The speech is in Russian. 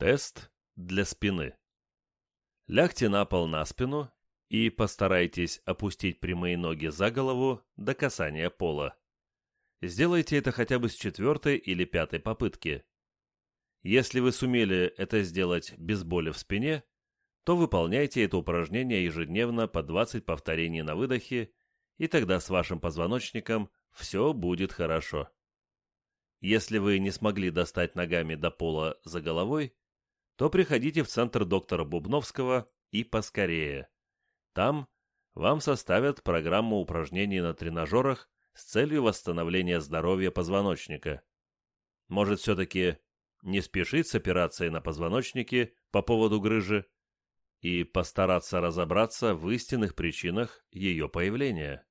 Тест для спины. Лягте на пол на спину и постарайтесь опустить прямые ноги за голову до касания пола. Сделайте это хотя бы с четвертой или пятой попытки. Если вы сумели это сделать без боли в спине, то выполняйте это упражнение ежедневно по 20 повторений на выдохе, и тогда с вашим позвоночником все будет хорошо. Если вы не смогли достать ногами до пола за головой, то приходите в центр доктора Бубновского и поскорее. Там вам составят программу упражнений на тренажерах с целью восстановления здоровья позвоночника. Может, все-таки не спешить с операцией на позвоночнике по поводу грыжи и постараться разобраться в истинных причинах ее появления.